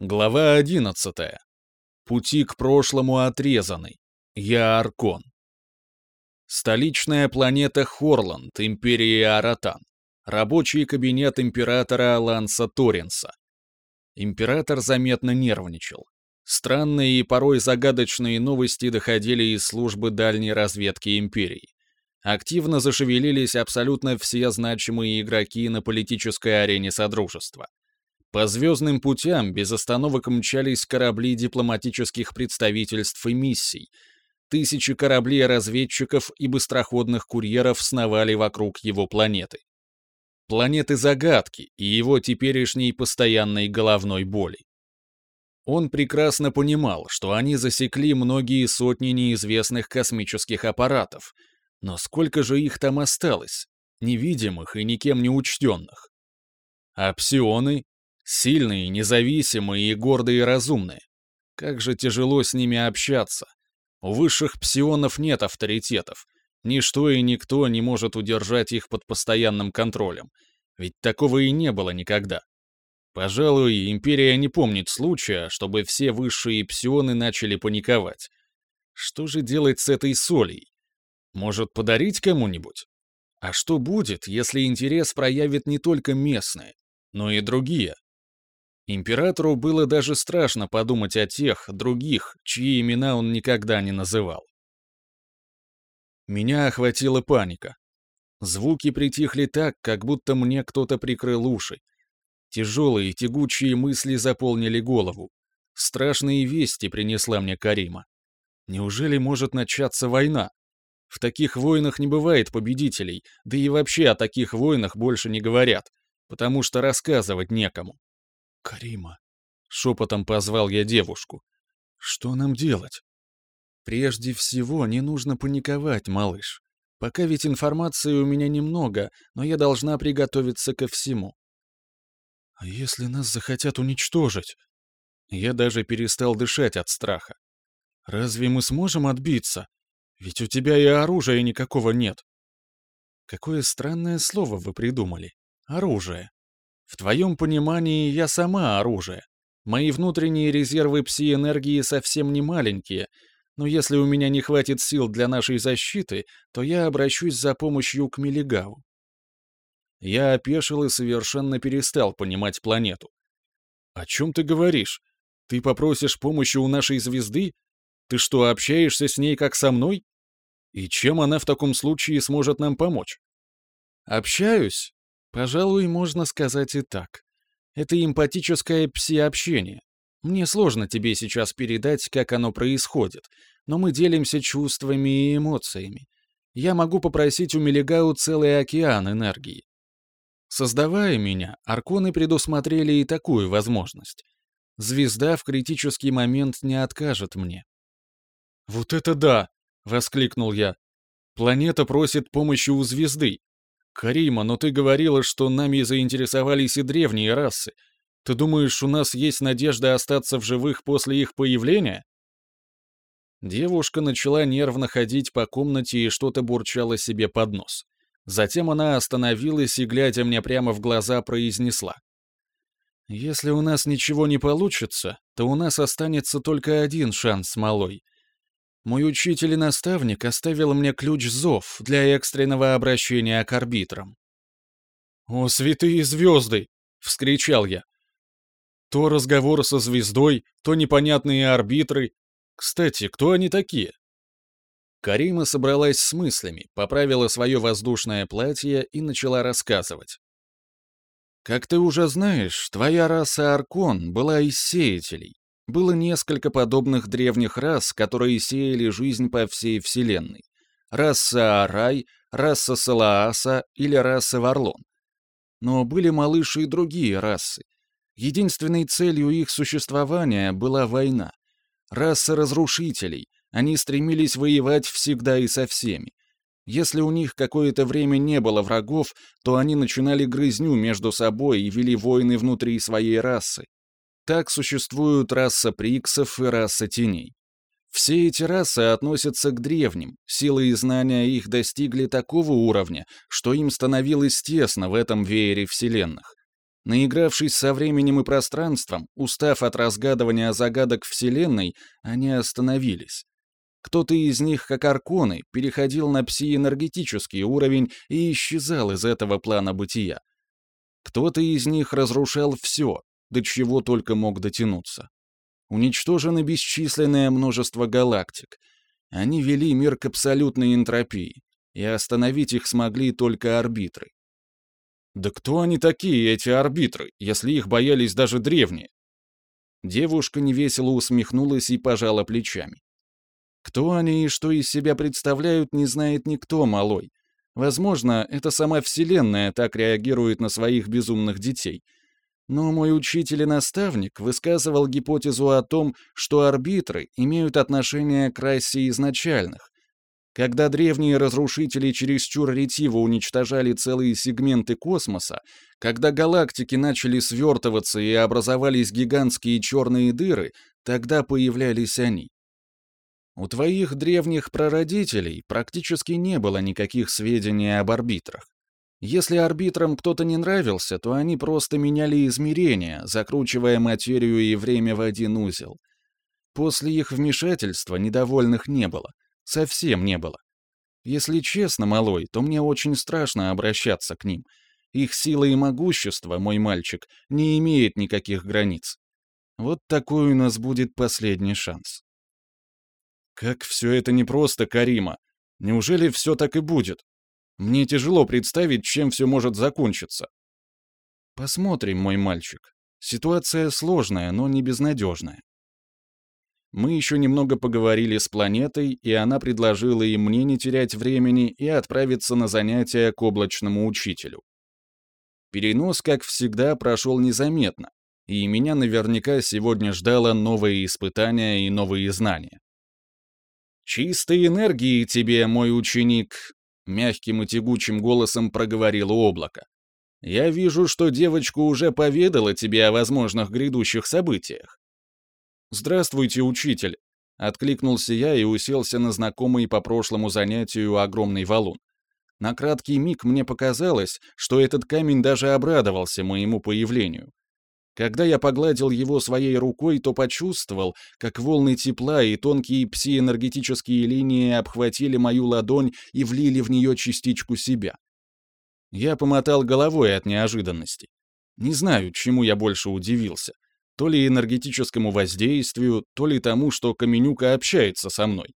Глава 11. Пути к прошлому отрезаны. Я Аркон. Столичная планета Хорланд, Империя Аратан. Рабочий кабинет императора Ланса Торинса. Император заметно нервничал. Странные и порой загадочные новости доходили из службы дальней разведки империи. Активно зашевелились абсолютно все значимые игроки на политической арене Содружества. По звездным путям без остановок мчались корабли дипломатических представительств и миссий. Тысячи кораблей-разведчиков и быстроходных курьеров сновали вокруг его планеты. Планеты загадки и его теперешней постоянной головной боли. Он прекрасно понимал, что они засекли многие сотни неизвестных космических аппаратов, но сколько же их там осталось, невидимых и никем не учтенных? А псионы Сильные, независимые и гордые и разумные. Как же тяжело с ними общаться. У высших псионов нет авторитетов. Ничто и никто не может удержать их под постоянным контролем. Ведь такого и не было никогда. Пожалуй, Империя не помнит случая, чтобы все высшие псионы начали паниковать. Что же делать с этой солей? Может, подарить кому-нибудь? А что будет, если интерес проявит не только местные, но и другие? Императору было даже страшно подумать о тех, других, чьи имена он никогда не называл. Меня охватила паника. Звуки притихли так, как будто мне кто-то прикрыл уши. Тяжелые, тягучие мысли заполнили голову. Страшные вести принесла мне Карима. Неужели может начаться война? В таких войнах не бывает победителей, да и вообще о таких войнах больше не говорят, потому что рассказывать некому. «Карима», — шепотом позвал я девушку. «Что нам делать?» «Прежде всего, не нужно паниковать, малыш. Пока ведь информации у меня немного, но я должна приготовиться ко всему». «А если нас захотят уничтожить?» Я даже перестал дышать от страха. «Разве мы сможем отбиться? Ведь у тебя и оружия никакого нет». Какое странное слово вы придумали. Оружие. В твоем понимании я сама оружие. Мои внутренние резервы пси-энергии совсем не маленькие, но если у меня не хватит сил для нашей защиты, то я обращусь за помощью к Мелигау. Я опешил и совершенно перестал понимать планету. «О чем ты говоришь? Ты попросишь помощи у нашей звезды? Ты что, общаешься с ней как со мной? И чем она в таком случае сможет нам помочь?» «Общаюсь? Пожалуй, можно сказать и так. Это эмпатическое пси-общение. Мне сложно тебе сейчас передать, как оно происходит, но мы делимся чувствами и эмоциями. Я могу попросить у Мелигау целый океан энергии. Создавая меня, арконы предусмотрели и такую возможность. Звезда в критический момент не откажет мне. «Вот это да!» — воскликнул я. «Планета просит помощи у звезды. «Карима, но ты говорила, что нами заинтересовались и древние расы. Ты думаешь, у нас есть надежда остаться в живых после их появления?» Девушка начала нервно ходить по комнате и что-то бурчала себе под нос. Затем она остановилась и, глядя мне прямо в глаза, произнесла. «Если у нас ничего не получится, то у нас останется только один шанс, малой — мой учитель и наставник оставил мне ключ-зов для экстренного обращения к арбитрам. «О, святые звезды!» — вскричал я. То разговор со звездой, то непонятные арбитры. Кстати, кто они такие? Карима собралась с мыслями, поправила свое воздушное платье и начала рассказывать. «Как ты уже знаешь, твоя раса Аркон была из сеятелей, было несколько подобных древних рас, которые сеяли жизнь по всей Вселенной. Раса Арай, раса Салааса или раса Варлон. Но были малыши и другие расы. Единственной целью их существования была война. Раса разрушителей. Они стремились воевать всегда и со всеми. Если у них какое-то время не было врагов, то они начинали грызню между собой и вели войны внутри своей расы. Так существуют раса приксов и раса теней. Все эти расы относятся к древним, силы и знания их достигли такого уровня, что им становилось тесно в этом веере вселенных. Наигравшись со временем и пространством, устав от разгадывания загадок Вселенной, они остановились. Кто-то из них, как арконы, переходил на псиэнергетический уровень и исчезал из этого плана бытия. Кто-то из них разрушал все, до чего только мог дотянуться. Уничтожено бесчисленное множество галактик. Они вели мир к абсолютной энтропии, и остановить их смогли только арбитры. Да кто они такие, эти арбитры, если их боялись даже древние? Девушка невесело усмехнулась и пожала плечами. Кто они и что из себя представляют, не знает никто, малой. Возможно, это сама Вселенная так реагирует на своих безумных детей. Но мой учитель и наставник высказывал гипотезу о том, что арбитры имеют отношение к расе изначальных, когда древние разрушители чересчур ретиво уничтожали целые сегменты космоса, когда галактики начали свертываться и образовались гигантские черные дыры, тогда появлялись они. У твоих древних прародителей практически не было никаких сведений об арбитрах. Если арбитрам кто-то не нравился, то они просто меняли измерения, закручивая материю и время в один узел. После их вмешательства недовольных не было — Совсем не было. Если честно, малой, то мне очень страшно обращаться к ним. Их сила и могущество, мой мальчик, не имеет никаких границ. Вот такой у нас будет последний шанс. Как все это непросто, Карима. Неужели все так и будет? Мне тяжело представить, чем все может закончиться. Посмотрим, мой мальчик. Ситуация сложная, но не безнадежная. Мы еще немного поговорили с планетой, и она предложила и мне не терять времени и отправиться на занятия к облачному учителю. Перенос, как всегда, прошел незаметно, и меня наверняка сегодня ждало новые испытания и новые знания. «Чистой энергии тебе, мой ученик!» — мягким и тягучим голосом проговорило облако. «Я вижу, что девочка уже поведала тебе о возможных грядущих событиях. «Здравствуйте, учитель!» — откликнулся я и уселся на знакомый по прошлому занятию огромный валун. На краткий миг мне показалось, что этот камень даже обрадовался моему появлению. Когда я погладил его своей рукой, то почувствовал, как волны тепла и тонкие псиэнергетические линии обхватили мою ладонь и влили в нее частичку себя. Я помотал головой от неожиданности. Не знаю, чему я больше удивился — то ли энергетическому воздействию, то ли тому, что Каменюка общается со мной.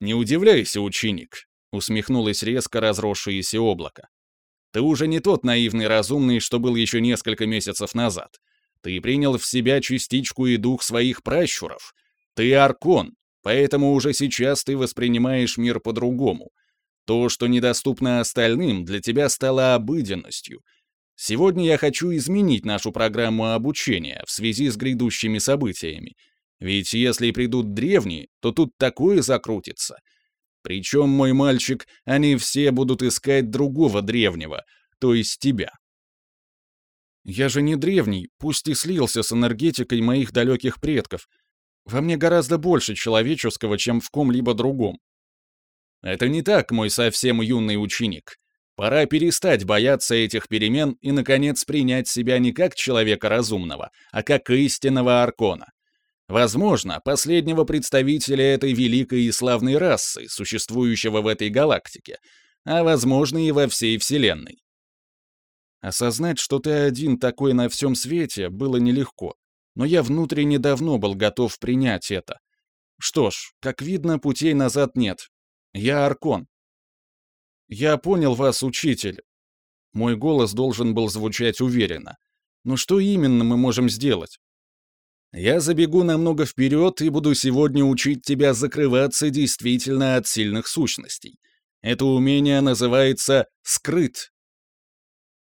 «Не удивляйся, ученик», — усмехнулось резко разросшееся облако. «Ты уже не тот наивный разумный, что был еще несколько месяцев назад. Ты принял в себя частичку и дух своих пращуров. Ты Аркон, поэтому уже сейчас ты воспринимаешь мир по-другому. То, что недоступно остальным, для тебя стало обыденностью — Сегодня я хочу изменить нашу программу обучения в связи с грядущими событиями. Ведь если придут древние, то тут такое закрутится. Причем, мой мальчик, они все будут искать другого древнего, то есть тебя. Я же не древний, пусть и слился с энергетикой моих далеких предков. Во мне гораздо больше человеческого, чем в ком-либо другом. Это не так, мой совсем юный ученик. Пора перестать бояться этих перемен и, наконец, принять себя не как человека разумного, а как истинного Аркона. Возможно, последнего представителя этой великой и славной расы, существующего в этой галактике, а возможно и во всей Вселенной. Осознать, что ты один такой на всем свете, было нелегко, но я внутренне давно был готов принять это. Что ж, как видно, путей назад нет. Я Аркон, «Я понял вас, учитель». Мой голос должен был звучать уверенно. «Но что именно мы можем сделать?» «Я забегу намного вперед и буду сегодня учить тебя закрываться действительно от сильных сущностей. Это умение называется «скрыт».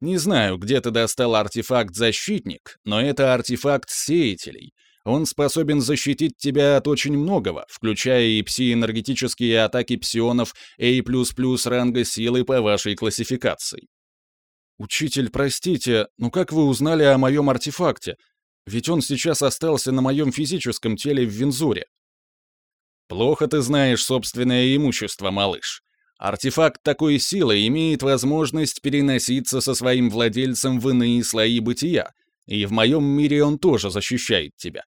Не знаю, где ты достал артефакт «защитник», но это артефакт сеятелей — он способен защитить тебя от очень многого, включая и пси-энергетические атаки псионов A++ ранга силы по вашей классификации. «Учитель, простите, но как вы узнали о моем артефакте? Ведь он сейчас остался на моем физическом теле в Винзуре». «Плохо ты знаешь собственное имущество, малыш. Артефакт такой силы имеет возможность переноситься со своим владельцем в иные слои бытия, и в моем мире он тоже защищает тебя.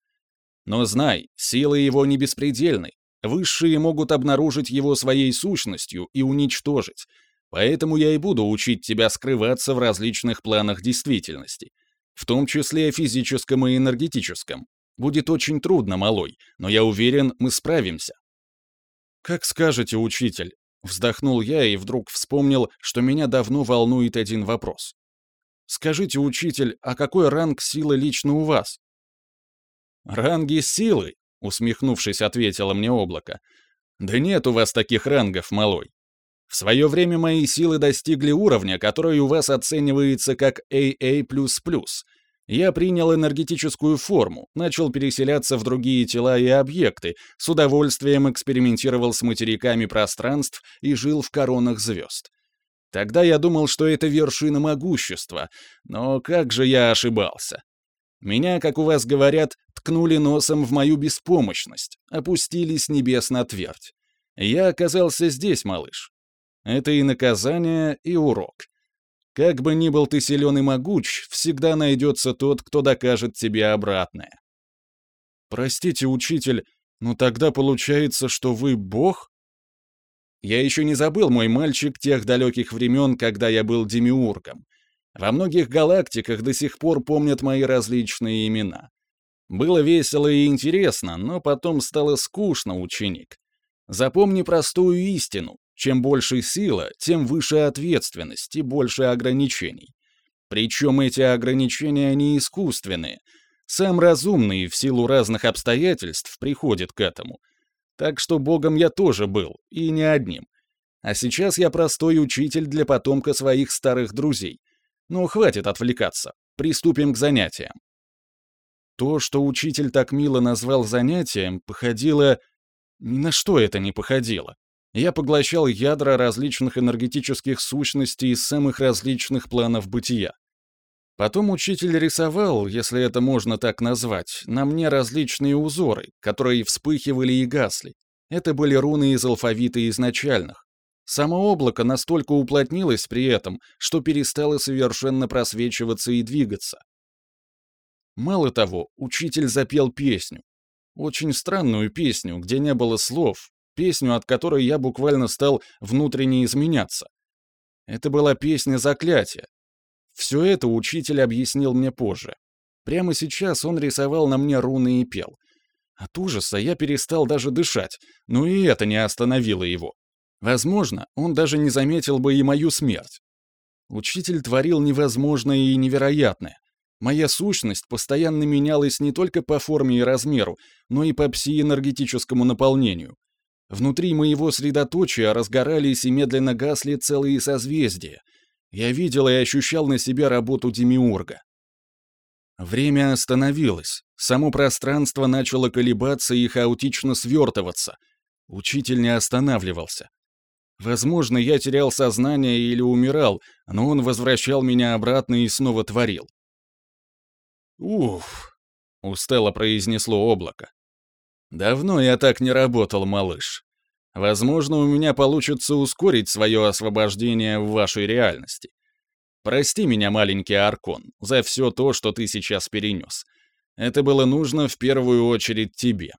Но знай, силы его не беспредельны. Высшие могут обнаружить его своей сущностью и уничтожить. Поэтому я и буду учить тебя скрываться в различных планах действительности, в том числе физическом и энергетическом. Будет очень трудно, малой, но я уверен, мы справимся. Как скажете, учитель, Вздохнул я и вдруг вспомнил, что меня давно волнует один вопрос. «Скажите, учитель, а какой ранг силы лично у вас?» «Ранги силы?» — усмехнувшись, ответило мне облако. «Да нет у вас таких рангов, малой. В свое время мои силы достигли уровня, который у вас оценивается как AA++, я принял энергетическую форму, начал переселяться в другие тела и объекты, с удовольствием экспериментировал с материками пространств и жил в коронах звезд. Тогда я думал, что это вершина могущества, но как же я ошибался. Меня, как у вас говорят, ткнули носом в мою беспомощность, опустили с небес на твердь. Я оказался здесь, малыш. Это и наказание, и урок. Как бы ни был ты силен и могуч, всегда найдется тот, кто докажет тебе обратное. Простите, учитель, но тогда получается, что вы бог? Я еще не забыл, мой мальчик, тех далеких времен, когда я был демиургом. Во многих галактиках до сих пор помнят мои различные имена. Было весело и интересно, но потом стало скучно, ученик. Запомни простую истину. Чем больше сила, тем выше ответственность и больше ограничений. Причем эти ограничения не искусственные. Сам разумный в силу разных обстоятельств приходит к этому. Так что богом я тоже был, и не одним. А сейчас я простой учитель для потомка своих старых друзей. Ну, хватит отвлекаться. Приступим к занятиям. То, что учитель так мило назвал занятием, походило... На что это не походило. Я поглощал ядра различных энергетических сущностей из самых различных планов бытия. Потом учитель рисовал, если это можно так назвать, на мне различные узоры, которые вспыхивали и гасли. Это были руны из алфавита изначальных. Само облако настолько уплотнилось при этом, что перестало совершенно просвечиваться и двигаться. Мало того, учитель запел песню. Очень странную песню, где не было слов, песню, от которой я буквально стал внутренне изменяться. Это была песня заклятия. Все это учитель объяснил мне позже. Прямо сейчас он рисовал на мне руны и пел. От ужаса я перестал даже дышать, но и это не остановило его. Возможно, он даже не заметил бы и мою смерть. Учитель творил невозможное и невероятное. Моя сущность постоянно менялась не только по форме и размеру, но и по псиэнергетическому наполнению. Внутри моего средоточия разгорались и медленно гасли целые созвездия. Я видел и ощущал на себе работу Демиурга. Время остановилось. Само пространство начало колебаться и хаотично свертываться. Учитель не останавливался. Возможно, я терял сознание или умирал, но он возвращал меня обратно и снова творил. «Уф!» — устало произнесло облако. Давно я так не работал, малыш. Возможно, у меня получится ускорить свое освобождение в вашей реальности. Прости меня, маленький Аркон, за все то, что ты сейчас перенес. Это было нужно в первую очередь тебе.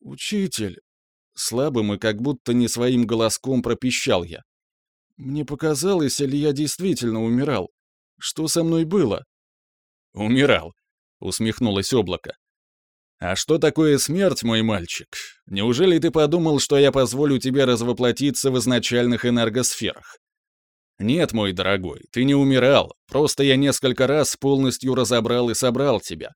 Учитель, слабым и как будто не своим голоском пропищал я. Мне показалось, или я действительно умирал? Что со мной было? Умирал, усмехнулось облако. «А что такое смерть, мой мальчик? Неужели ты подумал, что я позволю тебе развоплотиться в изначальных энергосферах?» «Нет, мой дорогой, ты не умирал, просто я несколько раз полностью разобрал и собрал тебя.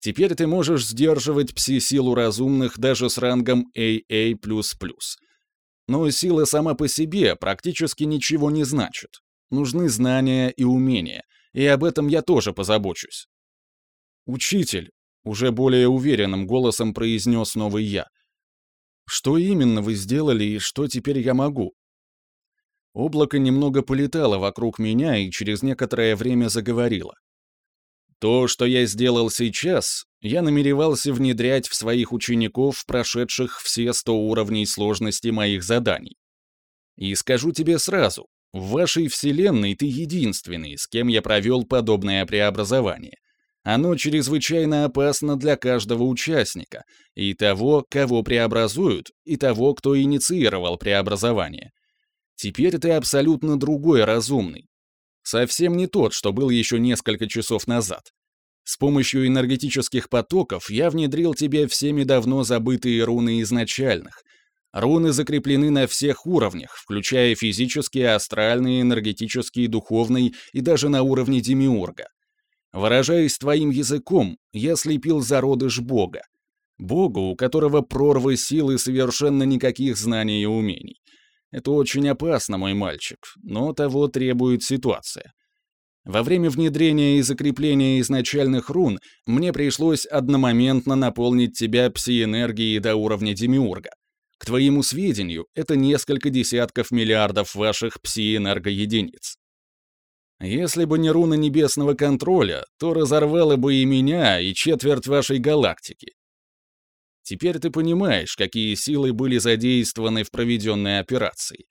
Теперь ты можешь сдерживать пси-силу разумных даже с рангом AA++. Но сила сама по себе практически ничего не значит. Нужны знания и умения, и об этом я тоже позабочусь. «Учитель, уже более уверенным голосом произнес новый я. «Что именно вы сделали и что теперь я могу?» Облако немного полетало вокруг меня и через некоторое время заговорило. То, что я сделал сейчас, я намеревался внедрять в своих учеников, прошедших все 100 уровней сложности моих заданий. И скажу тебе сразу, в вашей вселенной ты единственный, с кем я провел подобное преобразование. Оно чрезвычайно опасно для каждого участника, и того, кого преобразуют, и того, кто инициировал преобразование. Теперь ты абсолютно другой разумный. Совсем не тот, что был еще несколько часов назад. С помощью энергетических потоков я внедрил тебе всеми давно забытые руны изначальных. Руны закреплены на всех уровнях, включая физический, астральный, энергетический, духовный и даже на уровне демиурга. Выражаясь твоим языком, я слепил зародыш Бога. Бога, у которого прорвы силы совершенно никаких знаний и умений. Это очень опасно, мой мальчик, но того требует ситуация. Во время внедрения и закрепления изначальных рун мне пришлось одномоментно наполнить тебя пси-энергией до уровня демиурга. К твоему сведению, это несколько десятков миллиардов ваших пси-энергоединиц. Если бы не руна небесного контроля, то разорвало бы и меня, и четверть вашей галактики. Теперь ты понимаешь, какие силы были задействованы в проведенной операции.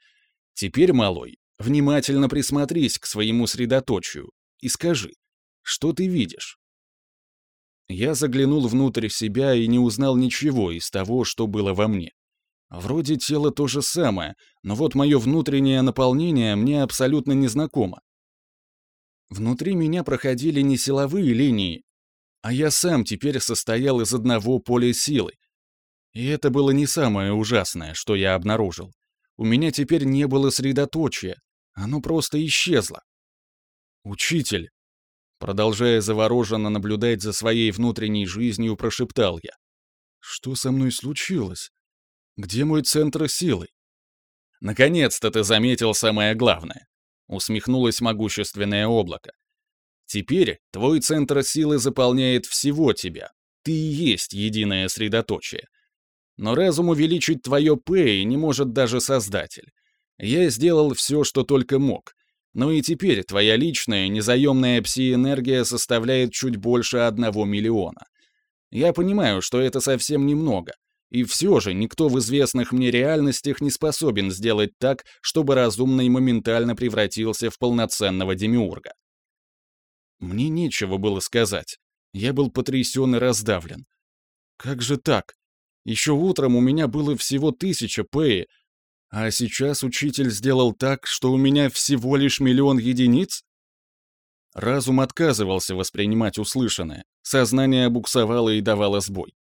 Теперь, малой, внимательно присмотрись к своему средоточию и скажи, что ты видишь? Я заглянул внутрь себя и не узнал ничего из того, что было во мне. Вроде тело то же самое, но вот мое внутреннее наполнение мне абсолютно незнакомо. Внутри меня проходили не силовые линии, а я сам теперь состоял из одного поля силы. И это было не самое ужасное, что я обнаружил. У меня теперь не было средоточия, оно просто исчезло. «Учитель!» Продолжая завороженно наблюдать за своей внутренней жизнью, прошептал я. «Что со мной случилось? Где мой центр силы?» «Наконец-то ты заметил самое главное усмехнулось могущественное облако. Теперь твой центр силы заполняет всего тебя. Ты и есть единое средоточие. Но разум увеличить твое П не может даже Создатель. Я сделал все, что только мог. Но и теперь твоя личная, незаемная пси-энергия составляет чуть больше одного миллиона. Я понимаю, что это совсем немного, и все же никто в известных мне реальностях не способен сделать так, чтобы разумный моментально превратился в полноценного демиурга. Мне нечего было сказать. Я был потрясен и раздавлен. Как же так? Еще утром у меня было всего тысяча пэи, а сейчас учитель сделал так, что у меня всего лишь миллион единиц? Разум отказывался воспринимать услышанное, сознание буксовало и давало сбой.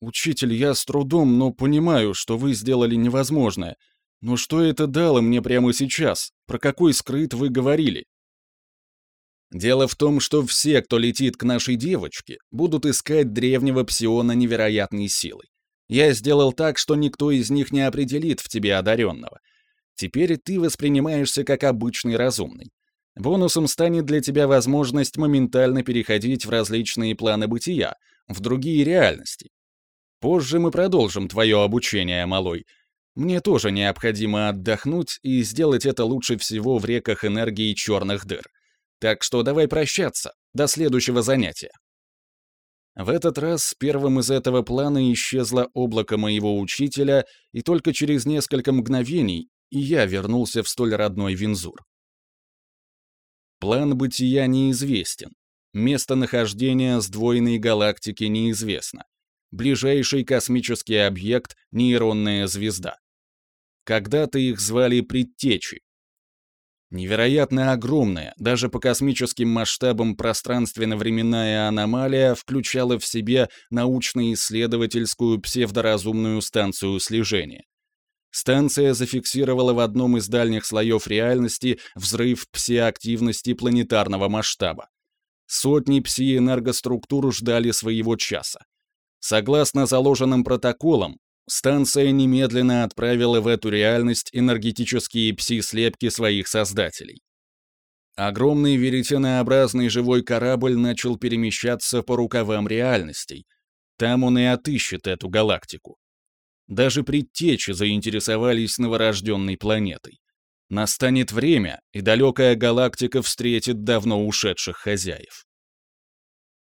«Учитель, я с трудом, но понимаю, что вы сделали невозможное. Но что это дало мне прямо сейчас? Про какой скрыт вы говорили?» Дело в том, что все, кто летит к нашей девочке, будут искать древнего псиона невероятной силы. Я сделал так, что никто из них не определит в тебе одаренного. Теперь ты воспринимаешься как обычный разумный. Бонусом станет для тебя возможность моментально переходить в различные планы бытия, в другие реальности. Позже мы продолжим твое обучение, малой. Мне тоже необходимо отдохнуть и сделать это лучше всего в реках энергии черных дыр. Так что давай прощаться. До следующего занятия. В этот раз первым из этого плана исчезло облако моего учителя, и только через несколько мгновений и я вернулся в столь родной Винзур. План бытия неизвестен. Местонахождение сдвоенной галактики неизвестно ближайший космический объект — нейронная звезда. Когда-то их звали предтечи. Невероятно огромная, даже по космическим масштабам пространственно-временная аномалия включала в себе научно-исследовательскую псевдоразумную станцию слежения. Станция зафиксировала в одном из дальних слоев реальности взрыв псиактивности планетарного масштаба. Сотни пси-энергоструктур ждали своего часа. Согласно заложенным протоколам, станция немедленно отправила в эту реальность энергетические пси-слепки своих создателей. Огромный веретенообразный живой корабль начал перемещаться по рукавам реальностей. Там он и отыщет эту галактику. Даже предтечи заинтересовались новорожденной планетой. Настанет время, и далекая галактика встретит давно ушедших хозяев.